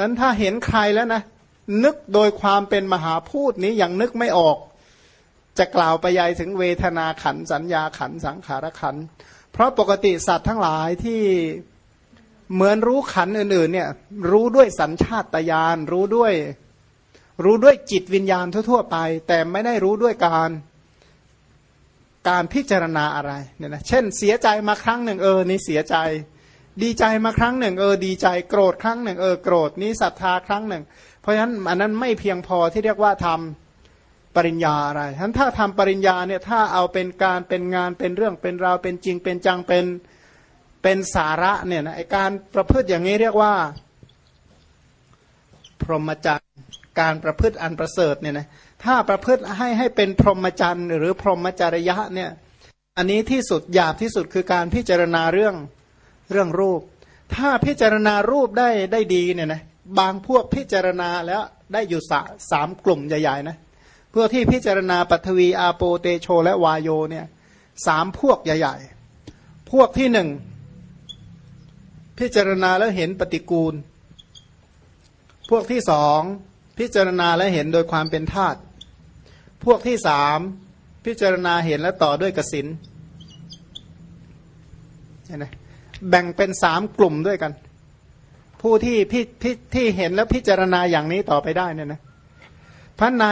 นั้นถ้าเห็นใครแล้วนะ นึกโดยความเป็นมหาพูดนี้ยังนึกไม่ออก จะกล่าวไปยายถึงเวทนาขันสัญญาขันสังขารขัน เพราะปกติสัตว์ทั้งหลายที่เหมือนรู้ขันอื่นๆเนี่ยรู้ด้วยสัญชาตญาณรู้ด้วย รู้ด้วยจิตวิญญาณทั่ว ๆ ไป แต่ไม่ได้รู้ด้วยการการพิจารณาอะไรเนี่ยนะเช่นเสียใจมาครั้งหนึ่งเออนี่เสียใจ ดีใจมาครั้งหนึ่งเออดีใจโกรธครั้งหนึ่งเออโกรธนี้ศรัทธาครั้งหนึ่ง เพราะฉะนั้นอันนั้นไม่เพียงพอที่เรียกว่าทำปริญญาอะไรฉะนั้นถ้าทำปริญญาเนี่ยถ้าเอาเป็นการเป็นงานเป็นเรื่องเป็นราวเป็นจริงเป็นจังเป็นเป็นสาระเนี่ยนะไอการประพฤติอย่างนี้เรียกว่า พรหมจรรย์การประพฤติอันประเสริฐเนี่ยนะถ้าประพฤติให้ให้เป็นพรหมจรรย์หรือพรหมจริยะเนี่ยอันนี้ที่สุดหยาบที่สุดคือการพิจารณาเรื่อง เรื่องรูป ถ้าพิจารณารูปได้ได้ดีเนี่ยนะบางพวกพิจารณาแล้วได้อยู่สาสามกลุ่มใหญ่ๆนะเพื่อที่พิจารณาปัทวีอาโปเตโช และวายโยเนี่ยสามพวกใหญ่ๆ พวกที่หนึ่งพิจารณาแล้วเห็นปฏิกูล พวกที่สองพิจารณาและเห็นโดยความเป็นธาตุพวกที่สามพิจารณาเห็นและต่อด้วยกสินเห็นไหม แบ่งเป็นสามกลุ่มด้วยกัน ผู้ที่พิพที่เห็นแล้วพิจารณาอย่างนี้ต่อไปได้เนี่ยนะพระใน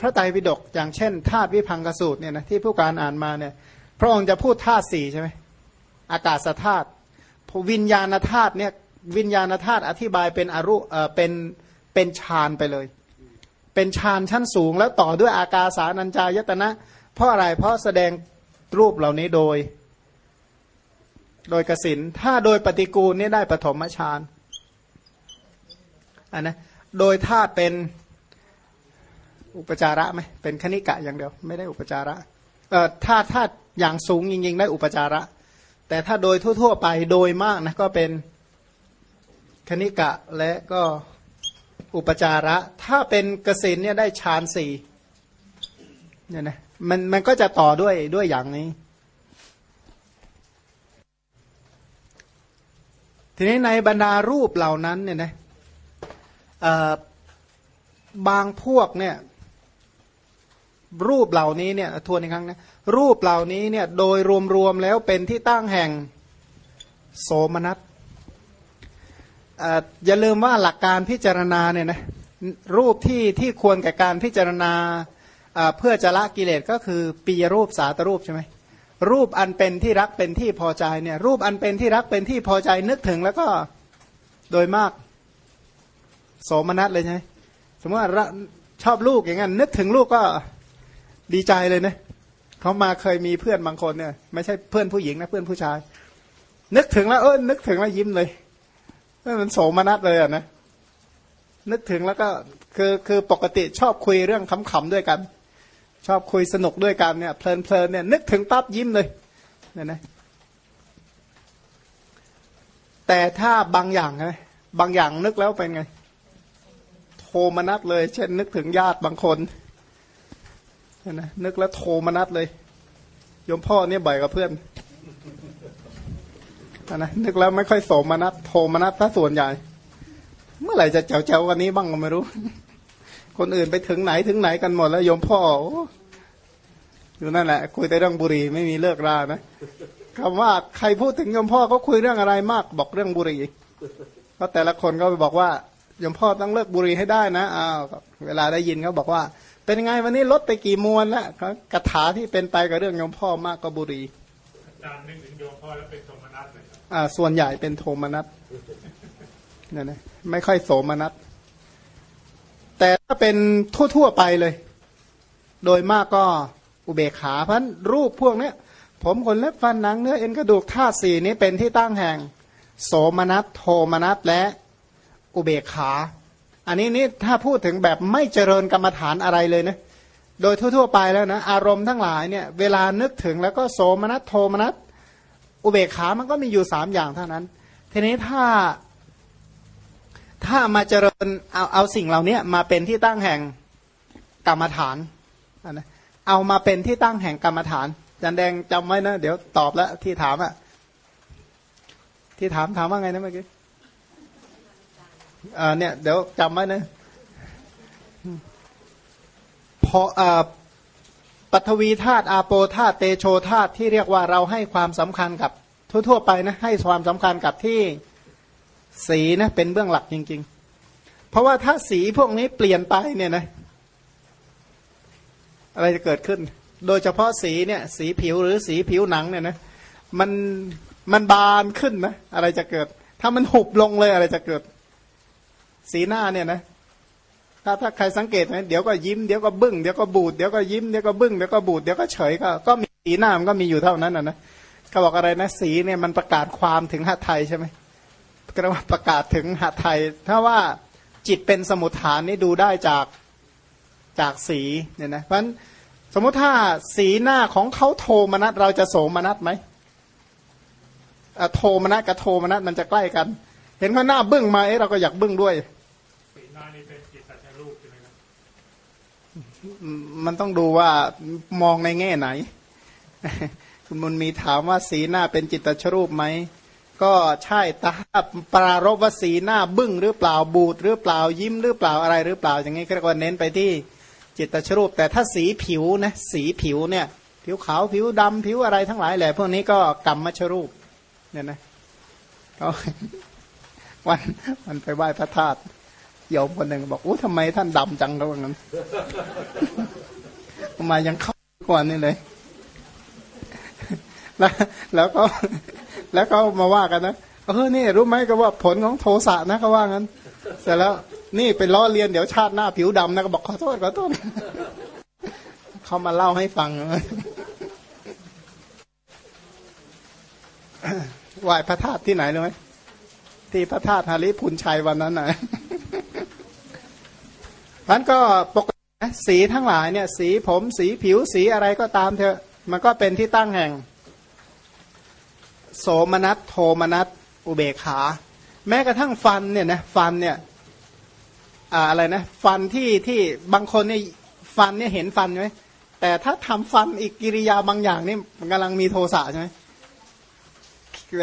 พระไตรปิฎกอย่างเช่นธาตุวิพังกสูตรเนี่ยนะที่ผู้การอ่านมาเนี่ย พระองค์จะพูดธาตุสี่ใช่ไหมอากาศธาตุวิญญาณธาตุเนี่ยวิญญาณธาตุอธิบายเป็นอรุเออเป็นเป็นฌานไปเลย เป็นฌานชั้นสูง แล้วต่อด้วยอากาสานัญจายตนะ เพราะอะไรเพราะแสดงรูปเหล่านี้โดย โดยกสินถ้าโดยปฏิกูลนี่ได้ปฐมฌานอันนะโดยธาตุเป็นอุปจาระไหมเป็นคณิกะอย่างเดียว ไม่ได้อุปจาระเอ่อถ้าธาตุอย่างสูงจริงๆได้อุปจาระ แต่ถ้าโดยทั่ว ๆ ไปโดยมากนะก็เป็นคณิกะและก็อุปจาระ ถ้าเป็นกสินเนี่ยได้ฌานสี่เนี่ยนะมันมันก็จะต่อด้วยด้วยอย่างนี้ ทีนี้ในบรรดารูปเหล่านั้นเนี่ยนะบางพวกเนี่ยรูปเหล่านี้เนี่ยทวนอีกครั้งนะรูปเหล่านี้เนี่ยโดยรวมๆแล้วเป็นที่ตั้งแห่งโสมนัสอย่าลืมว่าหลักการพิจารณาเนี่ยนะรูปที่ที่ควรแก่การพิจารณาเพื่อจะละกิเลสก็คือปีรูปสาตรูปใช่ไหม รูปอันเป็นที่รักเป็นที่พอใจเนี่ยรูปอันเป็นที่รักเป็นที่พอใจนึกถึงแล้วก็โดยมาก โสมนัสเลยใช่ไหมสมมติว่าชอบลูกอย่างนั้นนึกถึงลูกก็ดีใจเลยนะเขามาเคยมีเพื่อนบางคนเนี่ย ไม่ใช่เพื่อนผู้หญิงนะเพื่อนผู้ชาย นึกถึงแล้วเออนึกถึงแล้วยิ้มเลยมันโสมนัสเลยอะนะนึกถึงแล้วก็คือคือปกติชอบคุยเรื่องขำๆด้วยกัน ชอบคุยสนุกด้วยกันเนี่ยเพลินๆเนี่ยนึกถึงปั๊บยิ้มเลยเนี่ยนะแต่ถ้าบางอย่างไงบางอย่างนึกแล้วเป็นไง โทมนัสเลย เช่น นึกถึงญาติบางคนเนี่ยนะนึกแล้วโทมนัสเลยยมพ่อเนี่ยบ่อยกับเพื่อนนะนึกแล้วไม่ค่อยโสมนัสโทมนัสถ้าส่วนใหญ่ เมื่อไหร่จะเจ้าเจ้ากันนี้บ้างก็ไม่รู้ คนอื่นไปถึงไหนถึงไหนกันหมดแล้วโยมพ่ออยู่นั่นแหละ คุยแต่เรื่องบุหรี่ไม่มีเลิกรานะคำว่าใครพูดถึงโยมพ่อก็คุยเรื่องอะไรมาก บอกเรื่องบุหรี่เพราะแต่ละคนก็ไปบอกว่าโยมพ่อต้องเลิกบุหรี่ให้ได้นะอ้าวเวลาได้ยินเขาบอกว่า เป็นไงวันนี้ลดไปกี่มวนแล้วกระถาที่เป็นไปกับเรื่องโยมพ่อมากก็บุหรี่อาจารย์นึกถึงโยมพ่อแล้วเป็นสมนัตเลยอ่า ส่วนใหญ่เป็นโทมนัสเนี่ยนะไม่ค่อยโสมนัส แต่ถ้าเป็นทั่วๆไปเลย โดยมากก็อุเบกขาพันรูปพวกนี้ผมขนเล็บฟันหนังเนื้อเอ็นกระดูกธาตุสี่นี้เป็นที่ตั้งแห่ง โสมนัสโทมนัสและอุเบกขา อันนี้นี่ถ้าพูดถึงแบบไม่เจริญกรรมฐานอะไรเลยนะโดยทั่ว ๆ ไปแล้วนะอารมณ์ทั้งหลายเนี่ยเวลานึกถึงแล้วก็โสมนัสโทมนัสอุเบกขามันก็มีอยู่สามอย่างเท่านั้น ทีนี้ถ้า ถ้ามาเจริญเอาเอาสิ่งเหล่านี้มาเป็นที่ตั้งแห่งกรรมฐานนะเอามาเป็นที่ตั้งแห่งกรรมฐานจันแดงจำไว้นะ เดี๋ยวตอบแล้วที่ถามอะที่ถามถามว่าไงนะเมื่อกี้อ่าเนี่ยเดี๋ยวจำไว้นะพออ่าปัทวีธาตุอาโปธาตุเตโชธาตุที่เรียกว่าเราให้ความสำคัญกับทั่ว ๆ ไปนะให้ความสำคัญกับที่ สีนะเป็นเบื้องหลักจริง ๆ เพราะว่าถ้าสีพวกนี้เปลี่ยนไปเนี่ยนะ อะไรจะเกิดขึ้น โดยเฉพาะสีเนี่ย สีผิวหรือสีผิวหนังเนี่ยนะมันมันบานขึ้นนะอะไรจะเกิด ถ้ามันหุบลงเลยอะไรจะเกิด สีหน้าเนี่ยนะถ้าถ้าใครสังเกตนะเดี๋ยวก็ยิ้มเดี๋ยวก็บึ้งเดี๋ยวก็บูดเดี๋ยวก็ยิ้มเดี๋ยวก็บึ้งเดี๋ยวก็บูดเดี๋ยวก็เฉยก็ก็มีสีหน้ามันก็มีอยู่เท่านั้นนะนะเขาบอกอะไรนะสีเนี่ยมันประกาศความถึงหัตไทยใช่ไหม ก็เรียกว่าประกาศถึงหัตไทย ถ้าว่าจิตเป็นสมุทฐานนี่ดูได้จากจากสีเนี่ยนะเพราะฉะนั้นสมมุติถ้าสีหน้าของเขาโทมนัสเราจะโสมนัสไหมโทมนัสกับโทมนัสมันจะใกล้กัน เห็นเขาหน้าบึ้งมาเอ๊ะเราก็อยากบึ้งด้วยสีหน้านี่เป็นจิตตชรูปใช่ไหมครับมันต้องดูว่ามองในแง่ไหน คุณมุนมีถามว่าสีหน้าเป็นจิตตชรูปไหม ก็ใช่ตาปรารบว่าสีหน้าบึ้งหรือเปล่าบูดหรือเปล่ายิ้มหรือเปล่าอะไรหรือเปล่าอย่างนี้ก็เน้นไปที่จิตตชรูป แต่ถ้าสีผิวนะสีผิวเนี่ย ผิวขาวผิวดำผิวอะไรทั้งหลายแหละพวกนี้ก็กรรมชรูปเนี่ยนะก็วันวันไปไหว้พระธาตุโยมคนหนึ่งบอกอู้ทำไมท่านดำจังเขาว่างั้นมายังเข้ากว่านี่เลย แล้วแล้วก็ แล้วก็มาว่ากันนะเออนี่รู้ไหมก็ว่าผลของโทสะนะเขาว่างั้น เสร็จแล้วนี่เป็นล้อเลียนเดี๋ยวชาติหน้าผิวดำนะก็บอกขอโทษขอโทษเขามาเล่าให้ฟังไหว้พระธาตุที่ไหนรู้ไหมที่พระธาตุฮาริพุนชัยวันนั้นนะมันก็ปกติสีทั้งหลายเนี่ย สีผมสีผิวสีอะไรก็ตามเถอะ มันก็เป็นที่ตั้งแห่ง โสมนัสโทมนัสอุเบขา แม้กระทั่งฟันเนี่ยนะฟันเนี่ยอะไรนะฟันที่ที่บางคนเนี่ยฟันเนี่ยเห็นฟันไหมแต่ถ้าทำฟันอีกกิริยาบางอย่างนี่มันกำลังมีโทสะใช่ไหม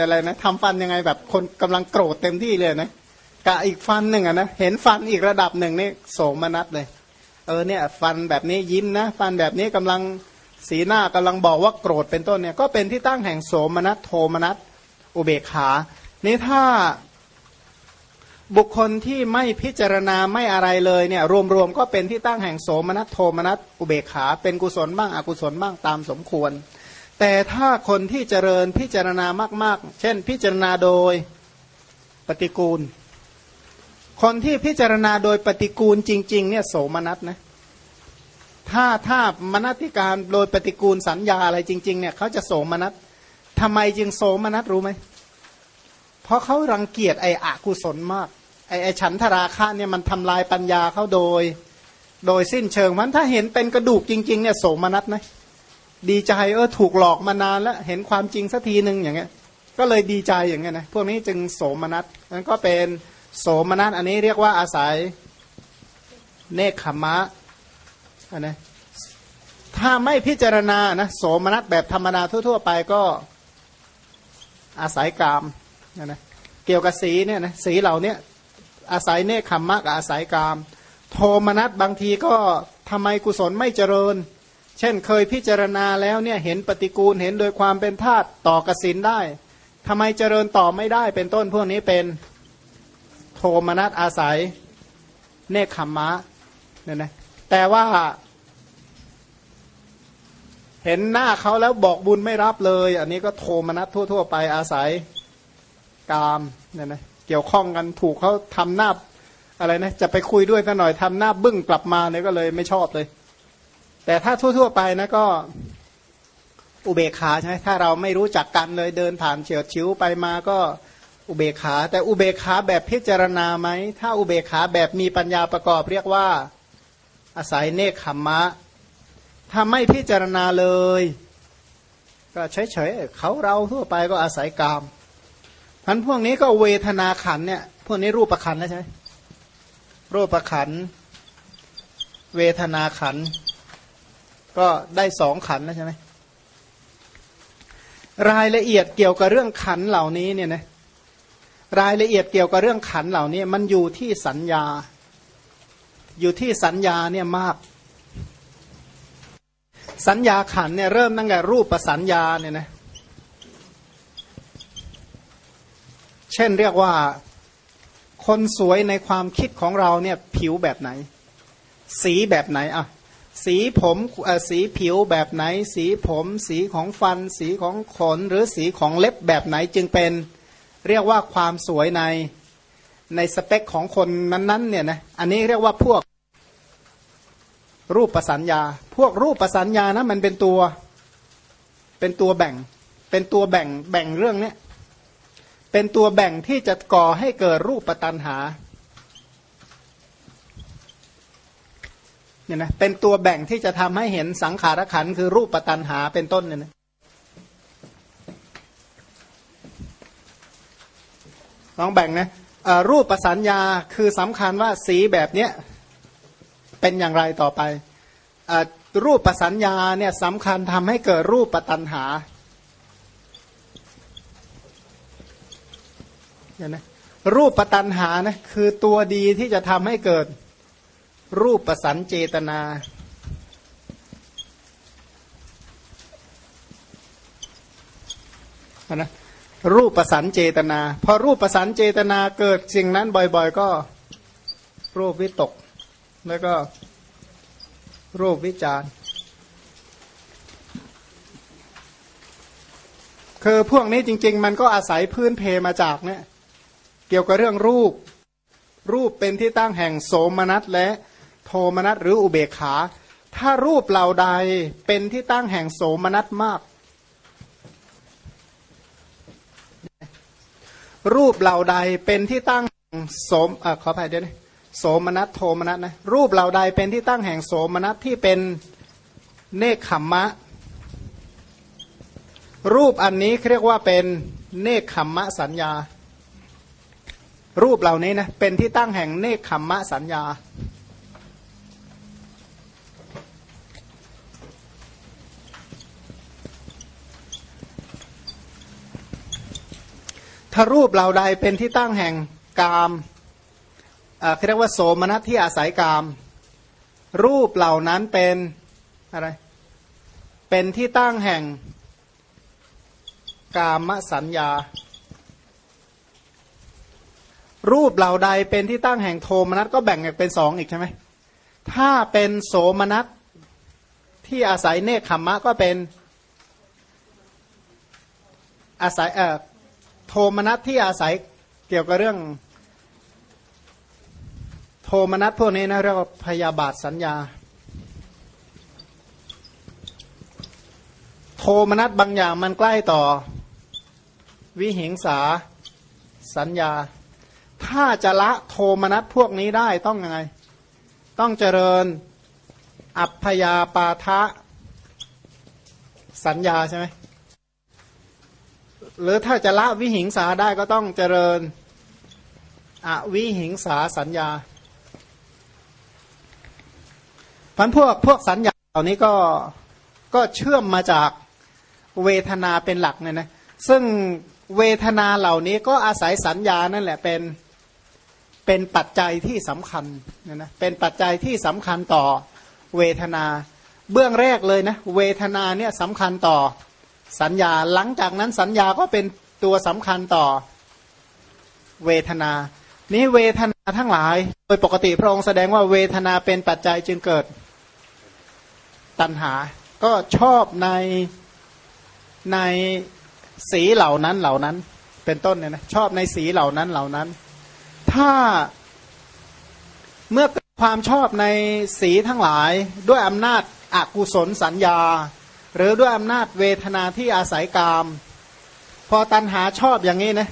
อะไรนะทำฟันยังไงแบบคนกำลังโกรธเต็มที่เลยนะกะอีกฟันหนึ่งอะนะเห็นฟันอีกระดับหนึ่งนี่โสมนัสเลย เออเนี่ย ฟันแบบนี้ยิ้มนะ ฟันแบบนี้กำลัง สีหน้ากำลังบอกว่าโกรธเป็นต้นเนี่ยก็เป็นที่ตั้งแห่งโสมนัสโทมนัสอุเบกขา นี่ถ้าบุคคลที่ไม่พิจารณาไม่อะไรเลยเนี่ยรวมๆก็เป็นที่ตั้งแห่งโสมนัสโทมนัสอุเบกขา เป็นกุศลบ้างอกุศลบ้างตามสมควร แต่ถ้าคนที่เจริญพิจารณามากๆ เช่นพิจารณาโดยปฏิกูล คนที่พิจารณาโดยปฏิกูลจริงๆเนี่ยโสมนัสนะ ถ้าถ้ามนัติการโดยปฏิกูลสัญญาอะไรจริง ๆ เนี่ยเขาจะโสมนัสทำไมจึงโสมนัสรู้ไหม เพราะเขารังเกียจไอ้อกุศลมาก ไอ้ไอฉันทราคะเนี่ยมันทำลายปัญญาเขาโดย โดยสิ้นเชิงมันถ้าเห็นเป็นกระดูกจริง ๆ เนี่ยโสมนัสไหมดีใจเออถูกหลอกมานานแล้วเห็นความจริงสักทีหนึ่งอย่างเงี้ย ก็เลยดีใจอย่างเงี้ยนะพวกนี้จึงโสมนัสนั่นก็เป็นโสมนัสอันนี้เรียกว่าอาศัยเนคขมะ นนะถ้าไม่พิจารณานะโสมนัสแบบธรรมดาทั่ว ๆ ไปก็อาศัยกามนะนะเกี่ยวกับสีเนี่ยนะสีเหล่านี้อาศัยเนคขมะกับอาศัยกาม โทมนัสบางทีก็ทำไมกุศลไม่เจริญ เช่นเคยพิจารณาแล้วเนี่ยเห็นปฏิกูลเห็นโดยความเป็นธาตุต่อกสินได้ทำไมเจริญต่อไม่ได้เป็นต้นพวกนี้เป็นโทมนัสอาศัยเนคขมมะเนี่ยนะแต่ว่า เห็นหน้าเขาแล้วบอกบุญไม่รับเลย อันนี้ก็โทมนัสทั่ว ๆ ไปอาศัยกามเนี่ยนะเกี่ยวข้องกันถูกเขาทำหน้าอะไรนะจะไปคุยด้วยสัหน่อยทำหน้าบึ้งกลับมาเนี่ยก็เลยไม่ชอบเลย แต่ถ้าทั่ว ๆ ไปนะก็อุเบกขาใช่ไหมถ้าเราไม่รู้จักกันเลยเดินผ่านเฉียวชิวไปมาก็อุเบกขา แต่อุเบกขาแบบพิจารณาไหมถ้าอุเบกขาแบบมีปัญญาประกอบเรียกว่าอาศัยเนคขมมะ ถ้าไม่พิจารณาเลย ก็เฉยๆเขาเราทั่วไปก็อาศัยกามพันพวกนี้ก็เวทนาขันเนี่ย พวกนี้รูปประคันแล้วใช่ไหมรูปประคัน เวทนาขัน ก็ได้สองขันแล้วใช่ไหมรายละเอียดเกี่ยวกับเรื่องขันเหล่านี้เนี่ยนะรายละเอียดเกี่ยวกับเรื่องขันเหล่านี้ มันอยู่ที่สัญญา อยู่ที่สัญญาเนี่ยมาก สัญญาขันเนี่ยเริ่มตั้งแต่รูปประสัญญาเนี่ยนะเช่นเรียกว่าคนสวยในความคิดของเราเนี่ยผิวแบบไหน สีแบบไหนอะสีผมสีผิวแบบไหน สีผม สีของฟัน สีของขน หรือสีของเล็บแบบไหนจึงเป็นเรียกว่าความสวยในในสเปคของคนนั้นๆเนี่ยนะอันนี้เรียกว่าพวก รูปประสัญญา พวกรูปประสัญญานะมันเป็นตัว เป็นตัวแบ่ง เป็นตัวแบ่งแบ่งเรื่องเนี้ยเป็นตัวแบ่งที่จะก่อให้เกิดรูปปัตันหาเนี่ยนะเป็นตัวแบ่งที่จะทำให้เห็นสังขารขันคือรูปปัตันหาเป็นต้นเนี่ยนะลองแบ่งนะรูปประสัญญาคือสำคัญว่าสีแบบเนี้ย เป็นอย่างไรต่อไปรูปประสัญญาเนี่ยสำคัญทำให้เกิดรูปปัตันหาเนี่ยนะรูปปตันหานะคือตัวดีที่จะทำให้เกิดรูปประสันเจตนานะรูปประสันเจตนา พอรูปประสันเจตนาเกิดสิ่งนั้นบ่อย ๆ ก็รูปวิตก แล้วก็รูปวิจารคือพวกนี้จริง ๆ มันก็อาศัยพื้นเพมาจากเนี่ยเกี่ยวกับเรื่องรูป รูปเป็นที่ตั้งแห่งโสมนัสและโทมนัสหรืออุเบกขา ถ้ารูปเหล่าใดเป็นที่ตั้งแห่งโสมนัสมาก รูปเหล่าใดเป็นที่ตั้งโสมอขออภัยเด้วยนะ โสมนัสโทมนัสนะรูปเหล่าใดเป็นที่ตั้งแห่งโสมนัสที่เป็นเนคขมมะ รูปอันนี้เรียกว่าเป็นเนคขมมะสัญญา รูปเหล่านี้นะเป็นที่ตั้งแห่งเนคขมมะสัญญา ถ้ารูปเหล่าใดเป็นที่ตั้งแห่งกาม เรียกว่าโสมนัสที่อาศัยกาม รูปเหล่านั้นเป็นอะไร เป็นที่ตั้งแห่งกามสัญญา รูปเหล่าใดเป็นที่ตั้งแห่งโทมนัสก็แบ่งเป็นสองอีกใช่ไหมถ้าเป็นโสมนัสที่อาศัยเนคขมมะก็เป็นอาศัยเอ่อโทมนัสที่อาศัยเกี่ยวกับเรื่อง มนัสพวกนี้นะเรียกว่าพยาบาทสัญญา โทมนัสบางอย่างมันใกล้ต่อ วิหิงสาสัญญา ถ้าจะละโทมนัสพวกนี้ได้ต้องยังไง ต้องเจริญอัพยาปาทะสัญญาใช่ไหมหรือถ้าจะละวิหิงสาได้ก็ต้องเจริญอวิหิงสาสัญญา พันพวกพวกสัญญาเหล่านี้ก็ก็เชื่อมมาจากเวทนาเป็นหลักเนี่ยนะซึ่งเวทนาเหล่านี้ก็อาศัยสัญญานั่นแหละเป็นเป็นปัจจัยที่สำคัญเนะนะเป็นปัจจัยที่สำคัญต่อเวทนา เบื้องแรกเลยนะเวทนาเนี่ยสำคัญต่อสัญญาหลังจากนั้นสัญญาก็เป็นตัวสำคัญต่อเวทนา นี้เวทนาทั้งหลาย โดยปกติพระองค์แสดงว่าเวทนาเป็นปัจจัยจึงเกิด ตัณหา ก็ชอบในในสีเหล่านั้นเหล่านั้น เป็นต้นเนี่ยนะชอบในสีเหล่านั้นเหล่านั้น ถ้าเมื่อความชอบในสีทั้งหลายด้วยอำนาจอากุศลสัญญา หรือด้วยอำนาจเวทนาที่อาศัยกาม พอตันหาชอบอย่างนี้นะ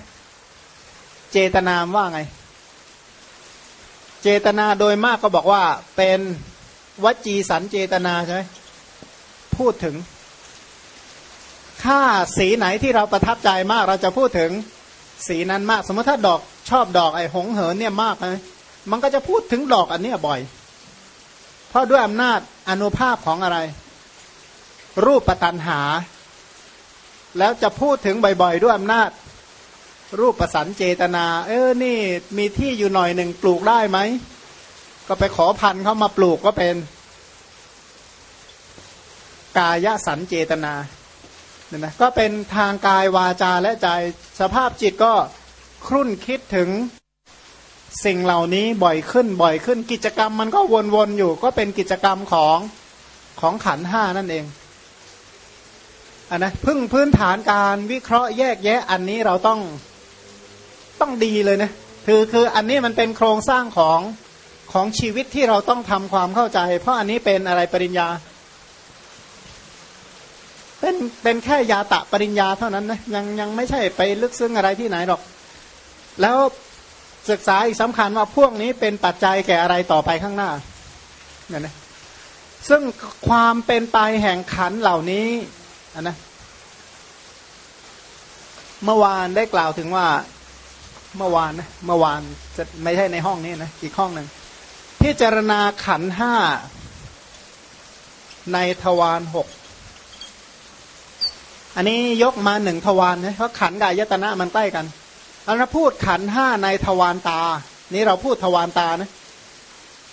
เจตนามว่าไง เจตนาโดยมากก็บอกว่าเป็น วจีสันเจตนาใช่ไหมพูดถึงถ้าสีไหนที่เราประทับใจมาก เราจะพูดถึงสีนั้นมาก สมมติถ้าดอกชอบดอกไอ้หงเหินเนี่ยมากเลยมันก็จะพูดถึงดอกอันนี้บ่อย เพราะด้วยอำนาจอนุภาพของอะไร รูปปัตันหา แล้วจะพูดถึงบ่อยๆ ด้วยอำนาจ รูปประสันเจตนา เออนี่มีที่อยู่หน่อยหนึ่งปลูกได้ไหม ก็ไปขอพันธุ์เขามาปลูกก็เป็น กายสันเจตนาเนี่ยนะก็เป็นทางกายวาจาและใจสภาพจิตก็ครุ่นคิดถึงสิ่งเหล่านี้บ่อยขึ้นบ่อยขึ้นกิจกรรมมันก็วนๆอยู่ก็เป็นกิจกรรมของของขันห้านั่นเองอันนะพึ่งพื้นฐานการวิเคราะห์แยกแยะอันนี้เราต้องต้องดีเลยนะคือคืออันนี้มันเป็นโครงสร้างของ ของชีวิตที่เราต้องทำความเข้าใจ เพราะอันนี้เป็นอะไรปริญญา เป็นเป็นแค่ยาตะปริญญาเท่านั้นนะยังยังไม่ใช่ไปลึกซึ้งอะไรที่ไหนหรอก แล้วศึกษาอีกสำคัญว่าพวกนี้เป็นปัจจัยแก่อะไรต่อไปข้างหน้าเนี่ยนะซึ่งความเป็นไปแห่งขันเหล่านี้นนะเมื่อวานได้กล่าวถึงว่าเมื่อวานนะเมื่อวานจะไม่ใช่ในห้องนี้นะอีกห้องหนึ่ง พิจารณาขันห้าในทวารหกอันนี้ยกมาหนึ่งทวารนะเพราะขันกายตนะมันใกล้กันอันนั้นพูดขันห้าในทวารตา นี่เราพูดทวารตานะ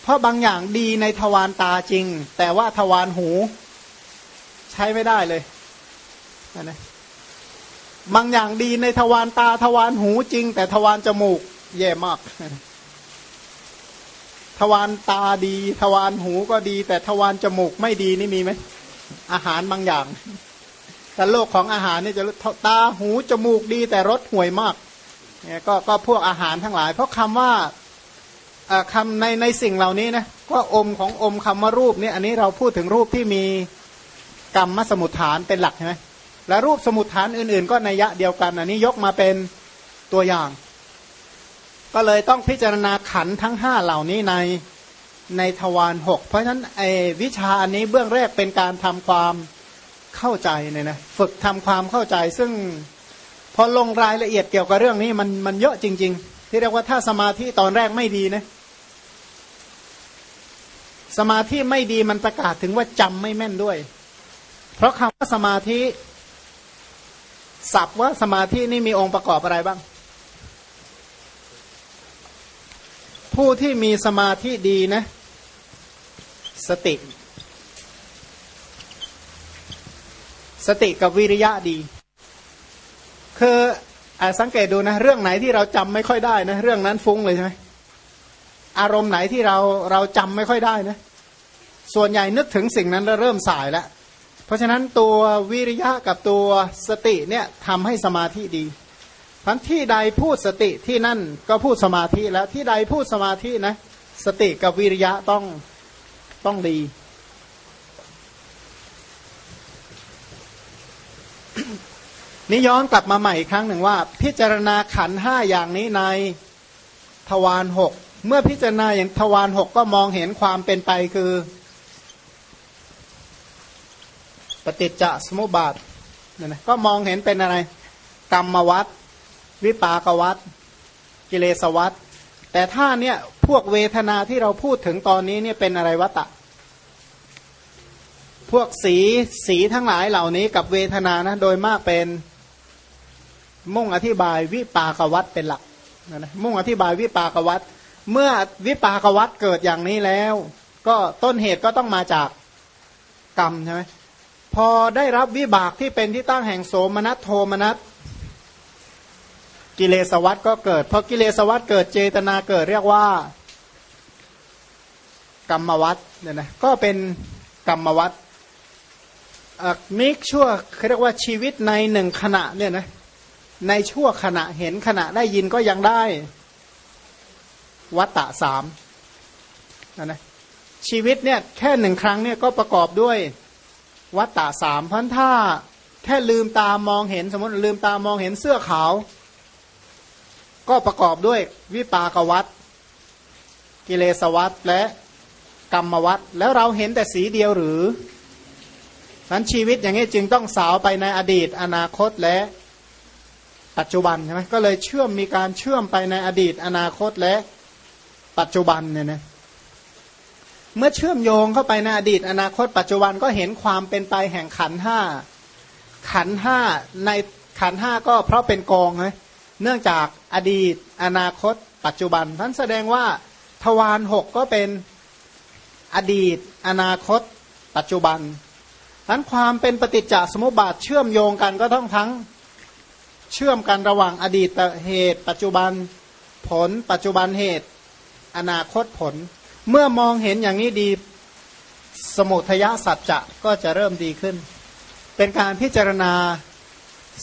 เพราะบางอย่างดีในทวารตาจริง แต่ว่าทวารหู ใช้ไม่ได้เลยนะบางอย่างดีในทวารตาทวารหูจริง แต่ทวารจมูกแย่มาก ทวารตาดี ทวารหูก็ดี แต่ทวารจมูกไม่ดีนี่มีไหมอาหารบางอย่าง แต่โลกของอาหารเนี่ยจะตาหูจมูกดี แต่รสห่วยมากเนี่ยก็ก็พวกอาหารทั้งหลาย เพราะคำว่าคำในในสิ่งเหล่านี้นะก็อมของอมคำว่ารูปเนี่ยอันนี้เราพูดถึงรูปที่มีกรรมมสมุทฐานเป็นหลักใช่ไหมและรูปสมุทฐานอื่น ๆ ก็ในยะเดียวกัน อันนี้ยกมาเป็นตัวอย่าง ก็เลยต้องพิจารณาขันทั้งห้าเหล่านี้ในในทวารหกเพราะฉะนั้นไอ้วิชาอันนี้เบื้องแรกเป็นการทำความเข้าใจเนี่ยนะฝึกทำความเข้าใจ ซึ่งพอลงรายละเอียดเกี่ยวกับเรื่องนี้มันมันเยอะจริง ๆ ที่เรียกว่าถ้าสมาธิตอนแรกไม่ดีนะสมาธิไม่ดีมันประกาศถึงว่าจำไม่แม่นด้วย เพราะคำว่าสมาธิศัพท์ว่าสมาธินี่มีองค์ประกอบอะไรบ้าง ผู้ที่มีสมาธิดีนะ สติ สติกับวิริยะดี คืออสังเกตดูนะ เรื่องไหนที่เราจำไม่ค่อยได้นะ เรื่องนั้นฟุ้งเลยใช่ไหมอารมณ์ไหนที่เราเราจำไม่ค่อยได้นะ ส่วนใหญ่นึกถึงสิ่งนั้นแล้วเริ่มสายแล้ว เพราะฉะนั้นตัววิริยะกับตัวสติเนี่ยทำให้สมาธิดี ทั้นที่ใดพูดสติที่นั่นก็พูดสมาธิแล้วที่ใดพูดสมาธินะ สติกับวิริยะต้องต้องดีนี่ย้อนกลับมาใหม่อีกครั้งหนึ่งว่า พิจารณาขันห้าอย่างนี้ในทวารหกเมื่อพิจารณาอย่างทวารหกก็มองเห็นความเป็นไปคือ ปฏิจจสมุปบาทเนี่ยนะก็มองเห็นเป็นอะไร กรรมวัต วิปากวัตกิเลสวัตแต่ถ้าเนี่ยพวกเวทนาที่เราพูดถึงตอนนี้เนี่ยเป็นอะไรวัตะ พวกสีสีทั้งหลายเหล่านี้กับเวทนานะโดยมากเป็นมุ่งอธิบายวิปากวัตเป็นหลักนะมุ่งอธิบายวิปากวัตเมื่อวิปากวัตเกิดอย่างนี้แล้ว ก็ต้นเหตุก็ต้องมาจากกรรมใช่ไหมพอได้รับวิบากที่เป็นที่ตั้งแห่งโสมนัสโทมนัส กิเลสวัฏก็เกิดพอกิเลสวัฏเกิดเจตนาเกิดเรียกว่า กรรมวัฏเนี่ยนะก็เป็นกรรมวัฏมิกชั่วเขาเรียกว่าชีวิตในหนึ่งขณะเนี่ยนะในชั่วขณะเห็นขณะได้ยินก็ยังได้ วัตตะสามนะนะชีวิตเนี่ยแค่หนึ่งครั้งเนี่ยก็ประกอบด้วยวัตตาสามพันถ้าแค่ลืมตามองเห็นสมมติลืมตามองเห็นเสื้อขาว ก็ประกอบด้วยวิปากวัตกิเลสวัตและกรรมวัตแล้วเราเห็นแต่สีเดียวหรือนั้นชีวิตอย่างนี้จึงต้องสาวไปในอดีต อนาคตและปัจจุบันใช่ไหมก็เลยเชื่อมมีการเชื่อมไปในอดีต อนาคตและปัจจุบันเนี่ยนะเมื่อเชื่อมโยงเข้าไปในอดีต อนาคต ปัจจุบันก็เห็นความเป็นไปแห่งขันห้าขันห้าในขันห้าก็เพราะเป็นกองไง เนื่องจากอดีต อนาคต ปัจจุบันท่านแสดงว่าทวารหกก็เป็นอดีต อนาคต ปัจจุบันนั้นความเป็นปฏิจจสมุปบาทเชื่อมโยงกันก็ต้องทั้งเชื่อมกันระหว่างอดีตเหตุ ปัจจุบันผล ปัจจุบันเหตุ อนาคตผล เมื่อมองเห็นอย่างนี้ดีสมุทยสัจจะก็จะเริ่มดีขึ้น เป็นการพิจารณา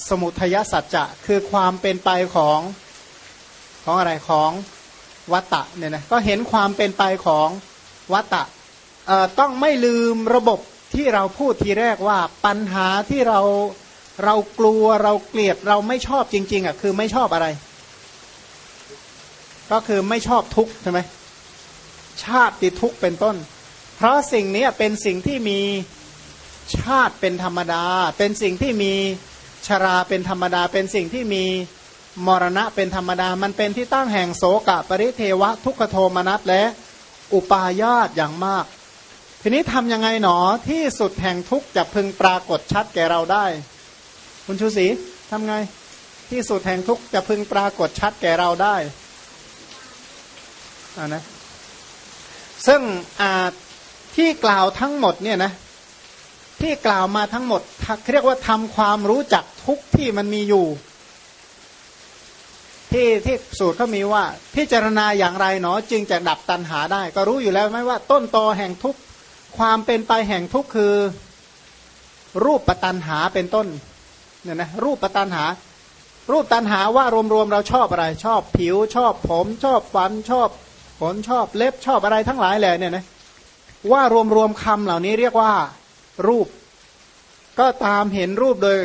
สมุทยสัจจะคือความเป็นไปของของอะไรของวัตตะเนี่ยนะก็เห็นความเป็นไปของวัตตะต้องไม่ลืมระบบที่เราพูดทีแรกว่าปัญหาที่เราเรากลัวเราเกลียดเราไม่ชอบจริงๆอะคือไม่ชอบอะไร ก็คือไม่ชอบทุกข์ใช่ไหมชาติทุกข์เป็นต้น เพราะสิ่งนี้เป็นสิ่งที่มีชาติเป็นธรรมดา เป็นสิ่งที่มี ชราเป็นธรรมดาเป็นสิ่งที่มีมรณะเป็นธรรมดา มันเป็นที่ตั้งแห่งโสกะปริเทวะ ทุกขโทมนัสและอุปาญาตอย่างมาก ทีนี้ทำยังไงหนอที่สุดแห่งทุกจะพึงปรากฏชัดแก่เราได้ คุณชูศรีทำไง ที่สุดแห่งทุกจะพึงปรากฏชัดแก่เราได้อ่านะซึ่งอาที่กล่าวทั้งหมดเนี่ยนะ ที่กล่าวมาทั้งหมดเรียกว่าทำความรู้จักทุกที่มันมีอยู่ ที่ที่สูตรเขามีว่า พิจารณาอย่างไรเนาะจึงจะดับตัณหาได้ ก็รู้อยู่แล้วไหมว่า ต้นตอแห่งทุกความเป็นไปแห่งทุกคือ รูปปตันหาเป็นต้นเนี่ยนะรูปปตันหา รูปตันหาว่ารวมๆเราชอบอะไร ชอบผิวชอบผมชอบฟันชอบขนชอบเล็บชอบอะไรทั้งหลายแหละเนี่ยนะว่ารวมๆคำเหล่านี้เรียกว่า รูป ก็ตามเห็นรูปโดย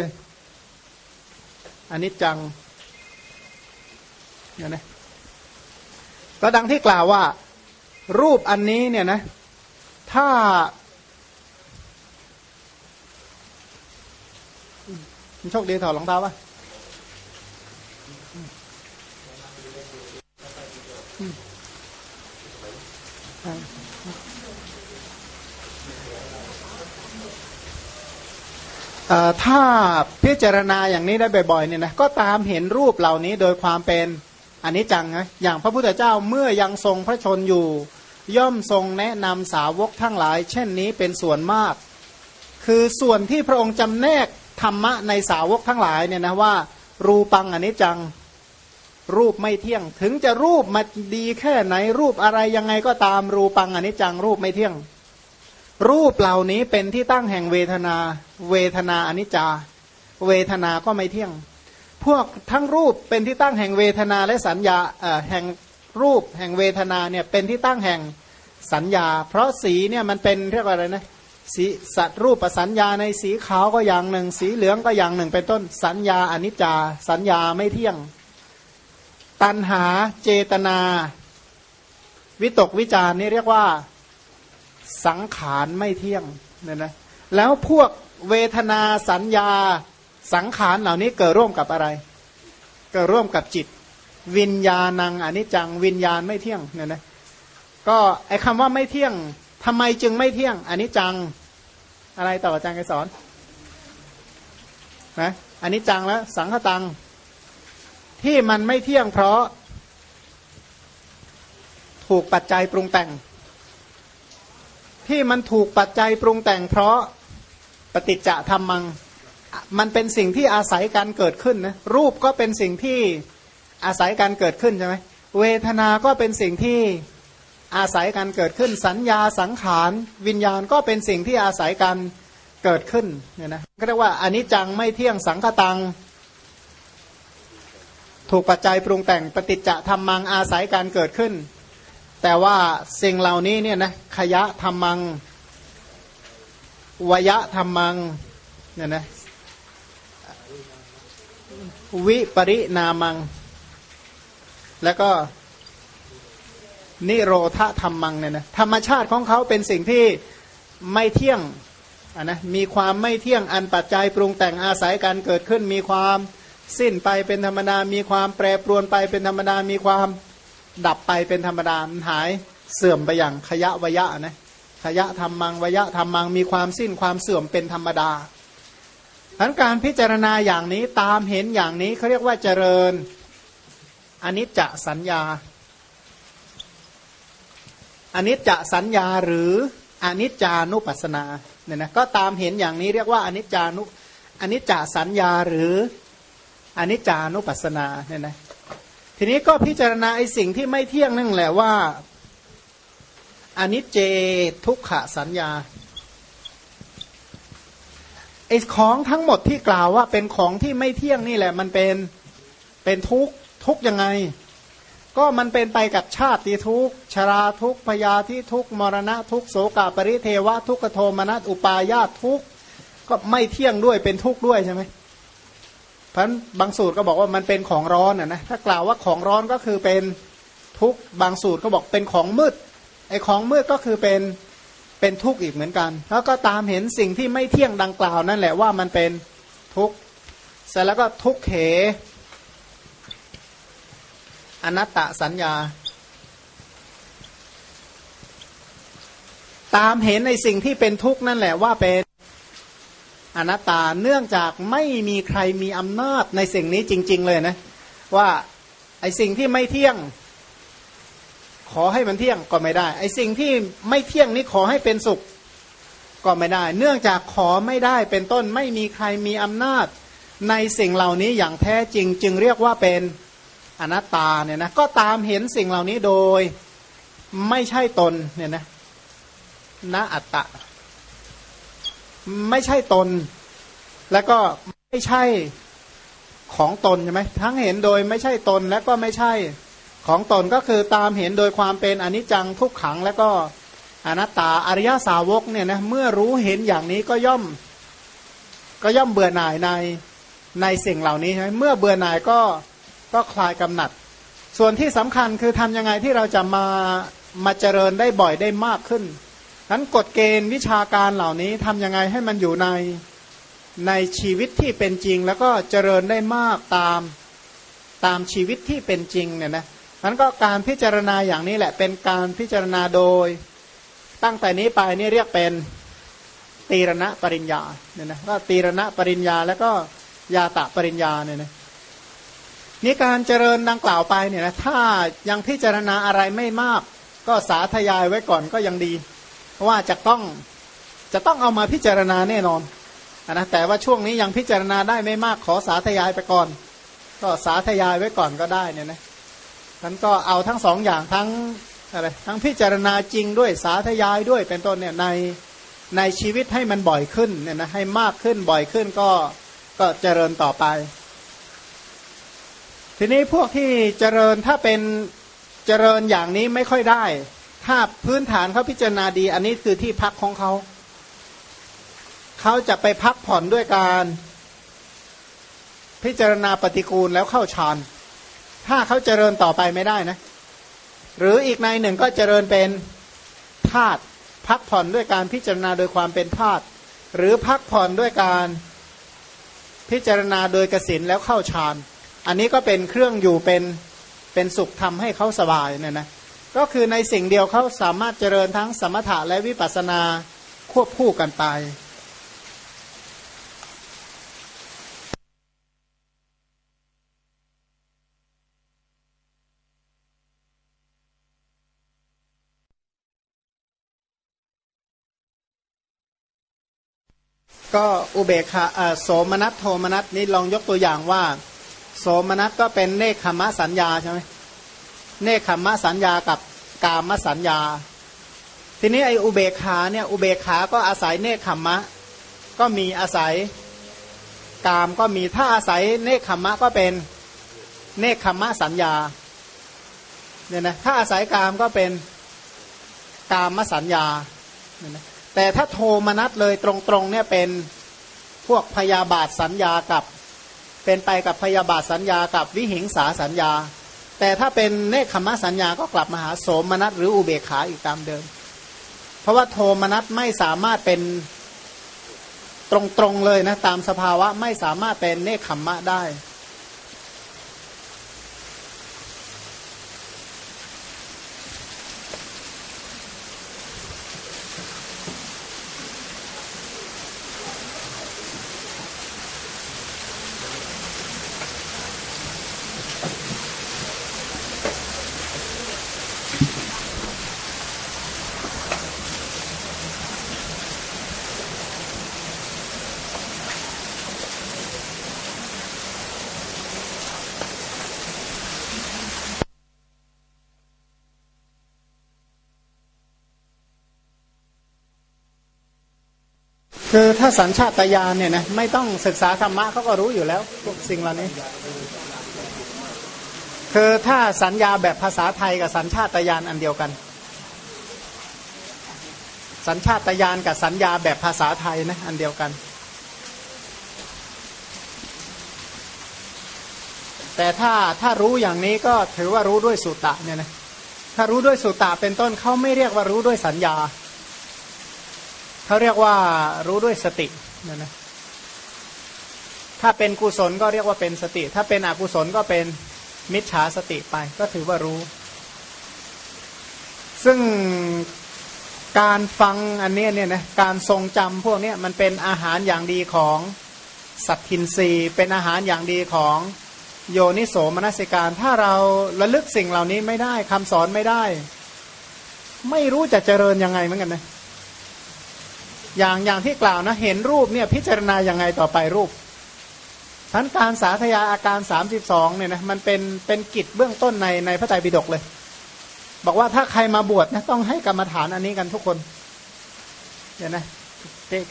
อันนี้จังเนี่ยนะก็ดังที่กล่าวว่า รูปอันนี้เนี่ยนะถ้าโชคดีถอดรองเท้าป่ะอืม ถ้าพิจารณาอย่างนี้ได้บ่อยๆเนี่ยนะก็ตามเห็นรูปเหล่านี้โดยความเป็นอันนี้จังนะอย่างพระพุทธเจ้าเมื่อยังทรงพระชนอยู่ ย่อมทรงแนะนำสาวกทั้งหลาย เช่นนี้เป็นส่วนมาก คือส่วนที่พระองค์จำแนกธรรมะในสาวกทั้งหลายเนี่ยนะว่า รูปังอันนี้จังรูปไม่เที่ยง ถึงจะรูปมาดีแค่ไหนรูปอะไรยังไงก็ตามรูปังอันนี้จังรูปไม่เที่ยง รูปเหล่านี้เป็นที่ตั้งแห่งเวทนา เวทนาอนิจจา เวทนาก็ไม่เที่ยง พวกทั้งรูปเป็นที่ตั้งแห่งเวทนาและสัญญาแห่งรูปแห่งเวทนาเนี่ยเป็นที่ตั้งแห่งสัญญา เพราะสีเนี่ยมันเป็นเรียกว่าอะไรนะสีสัตว์รูปประสัญญาในสีขาวก็อย่างหนึ่ง สีเหลืองก็อย่างหนึ่ง เป็นต้นสัญญาอนิจจา สัญญาไม่เที่ยง ตัณหาเจตนา วิตกวิจารนี่เรียกว่า สังขารไม่เที่ยงเนี่ยนะแล้วพวกเวทนาสัญญาสังขารเหล่านี้เกิดร่วมกับอะไร เกิดร่วมกับจิต วิญญาณังอนิจจัง วิญญาณไม่เที่ยงเนี่ยนะก็ไอคำว่าไม่เที่ยงทำไมจึงไม่เที่ยงอนิจจังอะไรต่ออาจารย์ไกสอนนะอันนี้จังแล้วสังขตัง ที่มันไม่เที่ยงเพราะ ถูกปัจจัยปรุงแต่ง ที่มันถูกปัจจัยปรุงแต่งเพราะปฏิจจธรรมัง มันเป็นสิ่งที่อาศัยการเกิดขึ้นนะรูปก็เป็นสิ่งที่อาศัยการเกิดขึ้นใช่ไหมเวทนา ก็เป็นสิ่งที่อาศัยการเกิดขึ้น สัญญาสังขารวิญญาณก็เป็นสิ่งที่อาศัยการเกิดขึ้นเนี่ยนะก็เรียกว่าอนิจจังไม่เที่ยงสังคตัง ถูกปัจจัยปรุงแต่งปฏิจจธรรมังอาศัยการเกิดขึ้น แต่ว่าสิ่งเหล่านี้เนี่ยนะขยะธรรมังวยะธรรมังเนี่ยนะวิปรินามัง แล้วก็นิโรธธรรมังเนี่ยนะธรรมชาติของเขาเป็นสิ่งที่ไม่เที่ยงนนะมีความไม่เที่ยงอันปัจจัยปรุงแต่งอาศัยการเกิดขึ้นมีความสิ้นไปเป็นธรรมดามีความแปรปรวนไปเป็นธรรมดามีความ ดับไปเป็นธรรมดาหายเสื่อมไปอย่างขยะวยะนะขยะธรรมังวยะธรรมังมีความสิ้นความเสื่อมเป็นธรรมดาดังการพิจารณาอย่างนี้ตามเห็นอย่างนี้เขาเรียกว่าเจริญอนิจจสัญญาอนิจจสัญญาหรืออนิจจานุปัสสนาเนี่ยนะก็ตามเห็นอย่างนี้เรียกว่าอนิจจานุอนิจจสัญญาหรืออนิจจานุปัสสนาเนี่ยนะ ทีนี้ก็พิจารณาไอ้สิ่งที่ไม่เที่ยงนั่นแหละว่าอนิจเจทุกขสัญญาไอ้ของทั้งหมดที่กล่าวว่าเป็นของที่ไม่เที่ยงนี่แหละ มันเป็นเป็นทุกทุกยังไง ก็มันเป็นไปกับชาติทุกชราทุกพยาธิทุกมรณะทุกโสกาปริเทวะทุกขโทมนัสอุปายาตทุกก็ไม่เที่ยงด้วยเป็นทุกข์ด้วยใช่ไหม เพราะบางสูตรก็บอกว่ามันเป็นของร้อนนะถ้ากล่าวว่าของร้อนก็คือเป็นทุกบางสูตรก็บอกเป็นของมืดไอ้ของมืดก็คือเป็นเป็นทุกข์อีกเหมือนกัน แล้วก็ตามเห็นสิ่งที่ไม่เที่ยงดังกล่าวนั่นแหละว่ามันเป็นทุกข์เสร็จแล้วก็ทุกเขอนัตตสัญญา ตามเห็นในสิ่งที่เป็นทุกข์นั่นแหละว่าเป็น อนัตตาเนื่องจากไม่มีใครมีอำนาจในสิ่งนี้จริง ๆ เลยนะ ว่าไอสิ่งที่ไม่เที่ยง ขอให้มันเที่ยงก็ไม่ได้ ไอสิ่งที่ไม่เที่ยงนี้ขอให้เป็นสุขก็ไม่ได้ เนื่องจากขอไม่ได้เป็นต้นไม่มีใครมีอำนาจ ในสิ่งเหล่านี้อย่างแท้จริง จึงเรียกว่าเป็นอนัตตาเนี่ยนะก็ตามเห็นสิ่งเหล่านี้โดยไม่ใช่ตนเนี่ยนะณอัตตะ ไม่ใช่ตน แล้วก็ไม่ใช่ของตนใช่ไหมทั้งเห็นโดยไม่ใช่ตนและก็ไม่ใช่ของตนก็คือตามเห็นโดยความเป็นอนิจจังทุกขังแล้วก็อนัตตาอริยสาวกเนี่ยนะเมื่อรู้เห็นอย่างนี้ก็ย่อม ก็ย่อมเบื่อหน่ายในในสิ่งเหล่านี้ใช่ไหมเมื่อเบื่อหน่ายก็ก็คลายกำหนัด ส่วนที่สำคัญคือทำยังไงที่เราจะมามาเจริญได้บ่อยได้มากขึ้น นั้นกฎเกณฑ์วิชาการเหล่านี้ทำยังไงให้มันอยู่ในในชีวิตที่เป็นจริง แล้วก็เจริญได้มากตามตามชีวิตที่เป็นจริงเนี่ยนะนั้นก็การพิจารณาอย่างนี้แหละเป็นการพิจารณาโดย ตั้งแต่นี้ไปนี่เรียกเป็นตีรณะปริญญาเนี่ยนะก็ตีรณะปริญญาแล้วก็ยาตะปริญญาเนี่ยนะนี่การเจริญดังกล่าวไปเนี่ยนะถ้ายังพิจารณาอะไรไม่มาก ก็สาธยายไว้ก่อนก็ยังดี ว่าจะต้องจะต้องเอามาพิจารณาแน่นอนนะแต่ว่าช่วงนี้ยังพิจารณาได้ไม่มากขอสาธยายไปก่อน ก็สาธยายไว้ก่อนก็ได้เนี่ยนะท่านก็เอาทั้งสองอย่างทั้งอะไรทั้งพิจารณาจริงด้วยสาธยายด้วยเป็นต้นเนี่ยในในชีวิตให้มันบ่อยขึ้นเนี่ยนะให้มากขึ้นบ่อยขึ้นก็ก็เจริญต่อไป ทีนี้พวกที่เจริญถ้าเป็นเจริญอย่างนี้ไม่ค่อยได้ ถ้าพื้นฐานเขาพิจารณาดี อันนี้คือที่พักของเขา เขาจะไปพักผ่อนด้วยการพิจารณาปฏิกูลแล้วเข้าฌาน ถ้าเขาเจริญต่อไปไม่ได้นะ หรืออีกในหนึ่งก็เจริญเป็นธาตุพักผ่อนด้วยการพิจารณาโดยความเป็นธาตุหรือพักผ่อนด้วยการพิจารณาโดยกสินแล้วเข้าฌาน อันนี้ก็เป็นเครื่องอยู่เป็นเป็นสุขทำให้เขาสบายเนี่ยนะ ก็คือในสิ่งเดียวเขาสามารถเจริญทั้งสมถะและวิปัสสนาควบคู่กันไปก็อุเบกขาโสมนัสโทมนัสนี่ลองยกตัวอย่างว่า โสมนัสก็เป็นเนคขมะสัญญาใช่ไหม เนคขมะสัญญากับกามสัญญา ทีนี้ไออุเบกขาเนี่ยอุเบกขาก็อาศัยเนคขมะ ก็มีอาศัยกามก็มีถ้าอาศัยเนคขมะก็เป็นเนคขมะสัญญาเนี่ยนะถ้าอาศัยกามก็เป็นกามสัญญาเนี่ยนะแต่ถ้าโทมนัสเลยตรงๆเนี่ยเป็นพวกพยาบาทสัญญากับ เป็นไปกับพยาบาทสัญญากับวิหิงสาสัญญา แต่ถ้าเป็นเนคขมสัญญาก็กลับมาหาโสมนัสหรืออุเบกขาอีกตามเดิม เพราะว่าโทมนัสไม่สามารถเป็นตรงๆเลยนะตามสภาวะไม่สามารถเป็นเนคขมมะได้ คือถ้าสัญชาตญาณเนี่ยนะไม่ต้องศึกษาธรรมะเขาก็รู้อยู่แล้วพวกสิ่งเหล่านี้ คือถ้าสัญญาแบบภาษาไทยกับสัญชาตญาณอันเดียวกัน สัญชาตญาณกับสัญญาแบบภาษาไทยนะอันเดียวกัน แต่ถ้าถ้ารู้อย่างนี้ก็ถือว่ารู้ด้วยสุตตะเนี่ยนะถ้ารู้ด้วยสุตตะเป็นต้นเขาไม่เรียกว่ารู้ด้วยสัญญาเขาเรียกว่ารู้ด้วยสตินี่ยนะถ้าเป็นกุศลก็เรียกว่าเป็นสติ ถ้าเป็นอกุศลก็เป็นมิจฉาสติไป ก็ถือว่ารู้ ซึ่งการฟังอันนี้เนี่ยนะการทรงจำพวกนี้มันเป็นอาหารอย่างดีของสัตทินรีเป็นอาหารอย่างดีของโยนิโสมนสิการ ถ้าเราระลึกสิ่งเหล่านี้ไม่ได้คำสอนไม่ได้ ไม่รู้จะเจริญยังไงเหมือนกันนะ อย่างอย่างที่กล่าวนะเห็นรูปเนี่ยพิจารณาอยังไงต่อไปรูปทั้นการสาธยายอาการ 32เนี่ยนะมันเป็นเป็นกิจเบื้องต้นในในพระไตรปิฎกเลย บอกว่าถ้าใครมาบวชนะต้องให้กรรมฐานอันนี้กันทุกคนเนี่ยนะ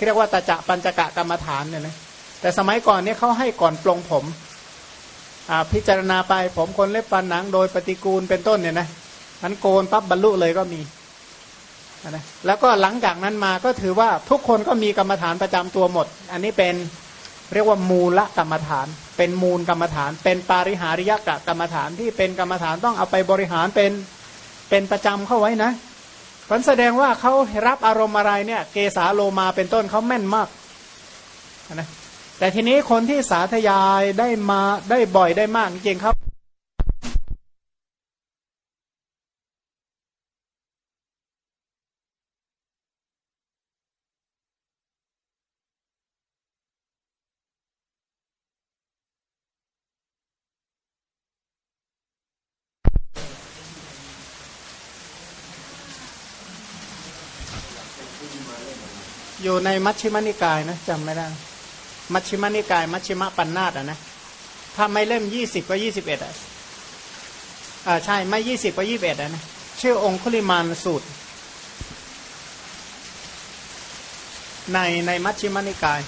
เรียกว่าตาจะปัญจกะกรรมฐานเนี่ยนะแต่สมัยก่อนเนี่ยเขาให้ก่อนปลงผมพิจารณาไปผมคนเล็บฟันหนังโดยปฏิกูลเป็นต้นเนี่ยนะนั้นโกนปั๊บบรรลุเลยก็มี นะแล้วก็หลังจากนั้นมาก็ถือว่าทุกคนก็มีกรรมฐานประจำตัวหมด อันนี้เป็นเรียกว่ามูลกรรมฐาน เป็นมูลกรรมฐาน เป็นปาริหาริยกะกรรมฐานที่เป็นกรรมฐานต้องเอาไปบริหารเป็นเป็นประจำเข้าไว้นะผลแสดงว่าเขารับอารมณ์อะไรเนี่ยเกสาโลมาเป็นต้นเขาแม่นมากนะแต่ทีนี้คนที่สาธยายได้มาได้บ่อยได้มากจริงครับ อยู่ในมัชฌิมนิกายนะจำไม่ได้ มัชฌิมนิกาย มัชฌิมปัญนาตอะนะถ้าไม่เล่มยี่สิบก็ยี่สิบเอ็ดอะอ่าใช่ไม่ยี่สิบก็ยี่สิบเอ็ดอะนะชื่อองคุลิมานสูตร ในในมัชฌิมนิกาย